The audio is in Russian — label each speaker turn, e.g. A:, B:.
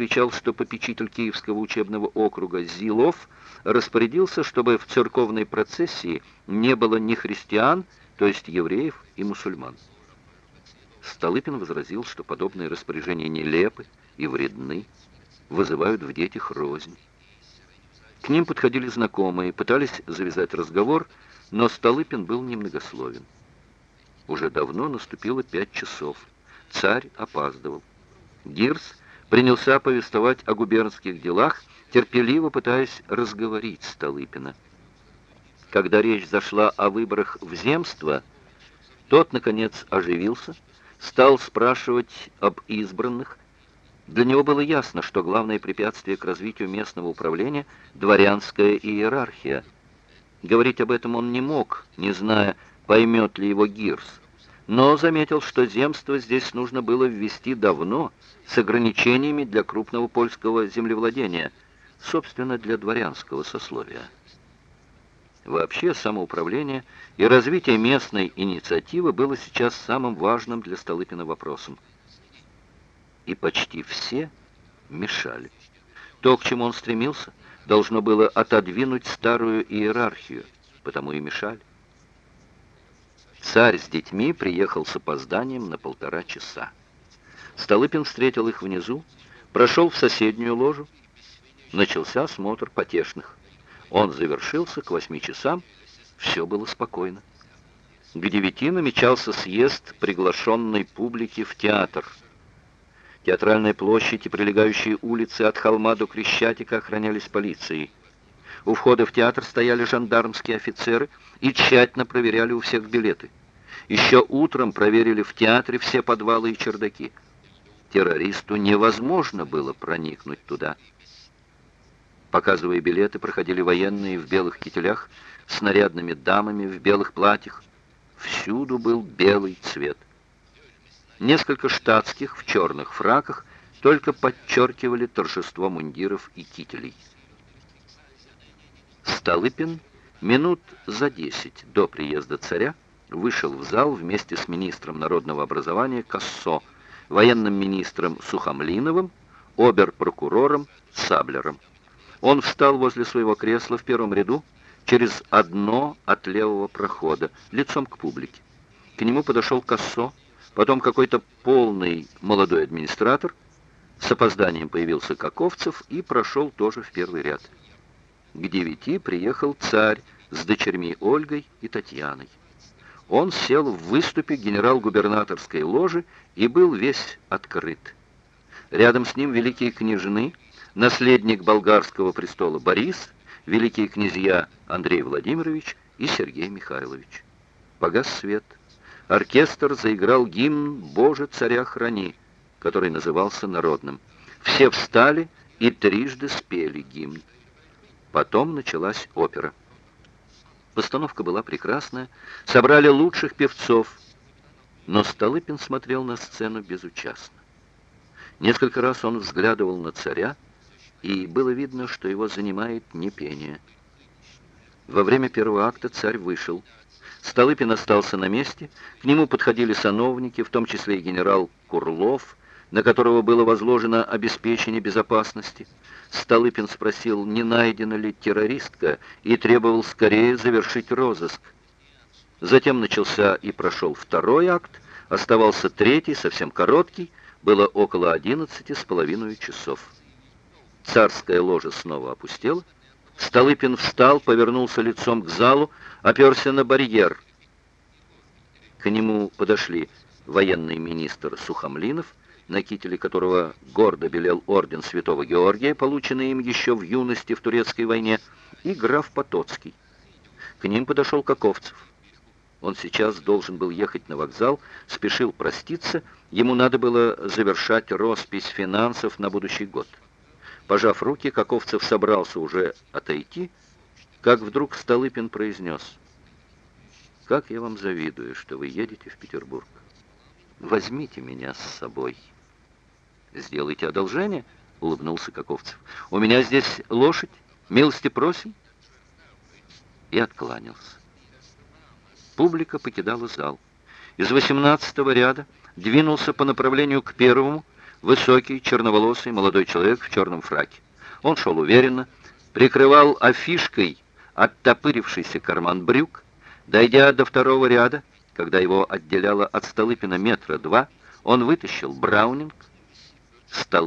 A: отвечал, что попечитель Киевского учебного округа Зилов распорядился, чтобы в церковной процессии не было ни христиан, то есть евреев и мусульман. Столыпин возразил, что подобные распоряжения нелепы и вредны, вызывают в детях рознь. К ним подходили знакомые, пытались завязать разговор, но Столыпин был немногословен. Уже давно наступило пять часов. Царь опаздывал. Гирс принялся повествовать о губернских делах, терпеливо пытаясь разговорить Столыпина. Когда речь зашла о выборах в земство, тот, наконец, оживился, стал спрашивать об избранных. Для него было ясно, что главное препятствие к развитию местного управления – дворянская иерархия. Говорить об этом он не мог, не зная, поймет ли его Гирс. Но заметил, что земство здесь нужно было ввести давно, с ограничениями для крупного польского землевладения, собственно, для дворянского сословия. Вообще, самоуправление и развитие местной инициативы было сейчас самым важным для Столыпина вопросом. И почти все мешали. То, к чему он стремился, должно было отодвинуть старую иерархию, потому и мешали. Царь с детьми приехал с опозданием на полтора часа. Столыпин встретил их внизу, прошел в соседнюю ложу. Начался осмотр потешных. Он завершился к восьми часам, все было спокойно. К девяти намечался съезд приглашенной публики в театр. Театральная площадь и прилегающие улицы от холма до Крещатика охранялись полицией. У входа в театр стояли жандармские офицеры и тщательно проверяли у всех билеты. Еще утром проверили в театре все подвалы и чердаки. Террористу невозможно было проникнуть туда. Показывая билеты, проходили военные в белых кителях с нарядными дамами в белых платьях. Всюду был белый цвет. Несколько штатских в черных фраках только подчеркивали торжество мундиров и кителей. Столыпин минут за десять до приезда царя вышел в зал вместе с министром народного образования Кассо, военным министром Сухомлиновым, обер-прокурором Саблером. Он встал возле своего кресла в первом ряду, через одно от левого прохода, лицом к публике. К нему подошел Кассо, потом какой-то полный молодой администратор, с опозданием появился Каковцев и прошел тоже в первый ряд. К девяти приехал царь с дочерьми Ольгой и Татьяной. Он сел в выступе генерал-губернаторской ложи и был весь открыт. Рядом с ним великие княжны, наследник болгарского престола Борис, великие князья Андрей Владимирович и Сергей Михайлович. Погас свет. Оркестр заиграл гимн «Боже, царя храни», который назывался народным. Все встали и трижды спели гимн. Потом началась опера. Постановка была прекрасная, собрали лучших певцов, но Столыпин смотрел на сцену безучастно. Несколько раз он взглядывал на царя, и было видно, что его занимает не пение. Во время первого акта царь вышел. Столыпин остался на месте, к нему подходили сановники, в том числе и генерал Курлов, на которого было возложено обеспечение безопасности. Столыпин спросил, не найдена ли террористка, и требовал скорее завершить розыск. Затем начался и прошел второй акт, оставался третий, совсем короткий, было около одиннадцати с половиной часов. Царская ложа снова опустела. Столыпин встал, повернулся лицом к залу, оперся на барьер. К нему подошли военный министр Сухомлинов, на кителе которого гордо белел орден Святого Георгия, полученный им еще в юности в турецкой войне, и граф Потоцкий. К ним подошел Каковцев. Он сейчас должен был ехать на вокзал, спешил проститься, ему надо было завершать роспись финансов на будущий год. Пожав руки, Каковцев собрался уже отойти, как вдруг Столыпин произнес, «Как я вам завидую, что вы едете в Петербург. Возьмите меня с собой». «Сделайте одолжение», — улыбнулся Каковцев. «У меня здесь лошадь, милости просим». И откланялся. Публика покидала зал. Из восемнадцатого ряда двинулся по направлению к первому, высокий, черноволосый молодой человек в черном фраке. Он шел уверенно, прикрывал афишкой оттопырившийся карман брюк. Дойдя до второго ряда, когда его отделяло от Столыпина метра два, он вытащил Браунинг. Столы